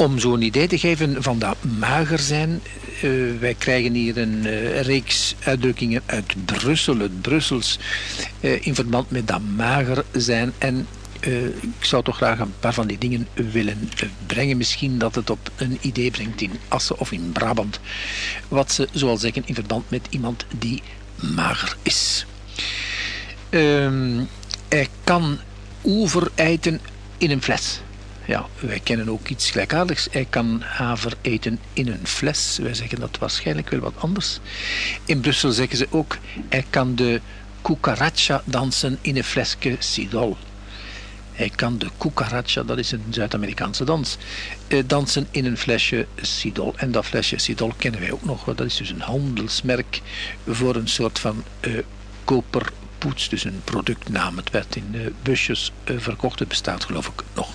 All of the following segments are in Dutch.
Om zo'n idee te geven van dat mager zijn, uh, wij krijgen hier een uh, reeks uitdrukkingen uit Brussel, het Brussels, uh, in verband met dat mager zijn. En ik zou toch graag een paar van die dingen willen brengen. Misschien dat het op een idee brengt in Assen of in Brabant. Wat ze zoal zeggen in verband met iemand die mager is. Ehm, hij kan oever eten in een fles. Ja, wij kennen ook iets gelijkaardigs. Hij kan haver eten in een fles. Wij zeggen dat waarschijnlijk wel wat anders. In Brussel zeggen ze ook, hij kan de cucaracha dansen in een flesje Sidol. Hij kan de cucaracha, dat is een Zuid-Amerikaanse dans, eh, dansen in een flesje Sidol. En dat flesje Sidol kennen wij ook nog. Dat is dus een handelsmerk voor een soort van uh, koperpoets, dus een productnaam. Het werd in uh, busjes uh, verkocht, het bestaat geloof ik nog.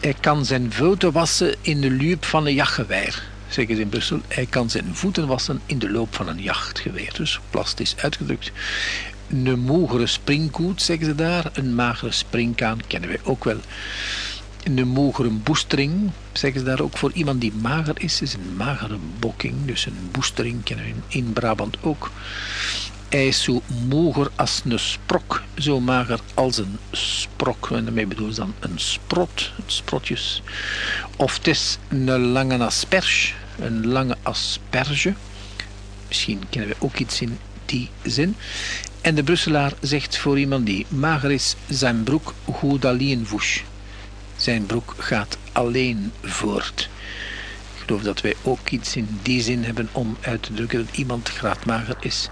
Hij kan zijn voeten wassen in de loop van een jachtgeweer, zeggen ze in Brussel. Hij kan zijn voeten wassen in de loop van een jachtgeweer. Dus plastisch uitgedrukt. Een mogere springkoet, zeggen ze daar. Een magere springkaan kennen wij ook wel. Een mogere boestering, zeggen ze daar ook voor iemand die mager is, is een magere bokking. Dus een boestering kennen we in Brabant ook. Hij zo moger als een sprok, zo mager als een sprok. En daarmee bedoel ze dan een sprot, sprotjes. Of het is een lange asperge, een lange asperge. Misschien kennen we ook iets in die zin. En de Brusselaar zegt voor iemand die mager is, zijn broek goed alleen. Zijn broek gaat alleen voort. Ik geloof dat wij ook iets in die zin hebben om uit te drukken dat iemand graadmager is.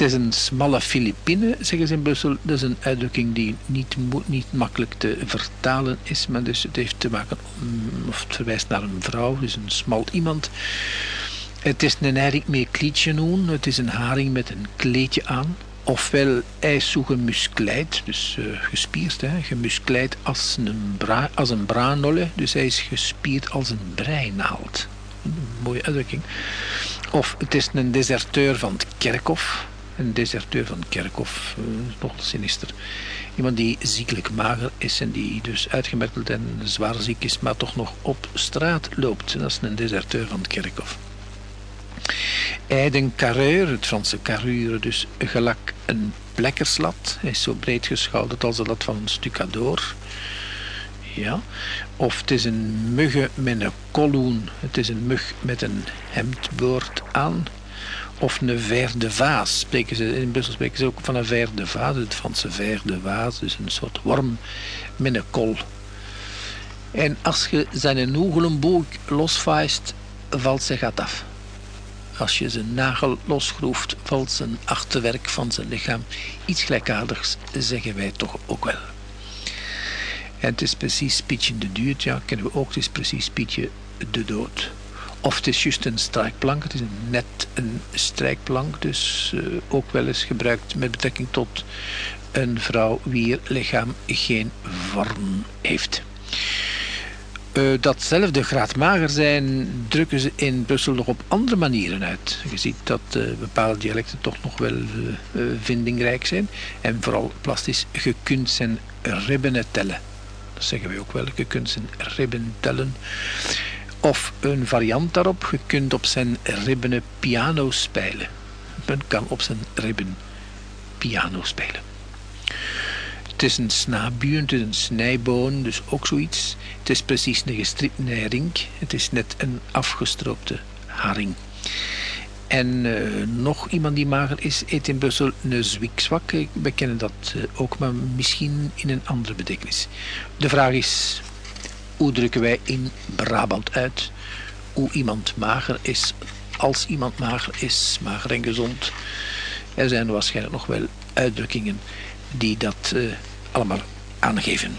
Het is een smalle Filipine, zeggen ze in Brussel. Dat is een uitdrukking die niet, niet makkelijk te vertalen is, maar dus het heeft te maken, of het verwijst naar een vrouw, dus een smal iemand. Het is een haring met kleedje aan, het is een haring met een kleedje aan. Ofwel, zo gemuskleid, dus uh, gespierd, hè, gemuskleid als een, bra als een braanolle, dus hij is gespierd als een breinaald. Mooie uitdrukking. Of het is een deserteur van het kerkhof, een deserteur van Kerkhof, uh, nog sinister. Iemand die ziekelijk mager is en die dus uitgemergeld en zwaar ziek is, maar toch nog op straat loopt. Dat is een deserteur van Kerkhof. Eiden carreur, het Franse carrure, dus gelak een plekkerslat. Hij is zo breed geschouderd als dat van een stucadoor. Ja. Of het is een mugge met een kolloen. Het is een mug met een hemdboord aan of een ver de vaas. Spreken ze, in Brussel spreken ze ook van een ver de vaas, het Franse ver de vaas, dus een soort worm met een kol. En als je zijn oegelenboog losvaist, valt ze gat af. Als je zijn nagel losgroeft, valt zijn achterwerk van zijn lichaam. Iets gelijkaardigs zeggen wij toch ook wel. En het is precies Pietje de Duurt, ja, kennen we ook. Het is precies Pietje de Dood. Of het is juist een strijkplank. Het is net een strijkplank, dus uh, ook wel eens gebruikt met betrekking tot een vrouw wier lichaam geen vorm heeft. Uh, datzelfde graad mager zijn drukken ze in Brussel nog op andere manieren uit. Je ziet dat uh, bepaalde dialecten toch nog wel vindingrijk zijn. En vooral plastisch, je kunt zijn ribben tellen. Dat zeggen we ook wel, je kunt zijn ribben tellen. Of een variant daarop, je kunt op zijn ribben piano spelen. Men kan op zijn ribben piano spelen. Het is een snabuur, het is een snijboon, dus ook zoiets. Het is precies een gestripte ring. Het is net een afgestroopte haring. En uh, nog iemand die mager is, eet in Brussel een zwiekzwak. We kennen dat uh, ook, maar misschien in een andere betekenis. De vraag is, hoe drukken wij in Brabant uit hoe iemand mager is, als iemand mager is, mager en gezond. Er zijn waarschijnlijk nog wel uitdrukkingen die dat uh, allemaal aangeven.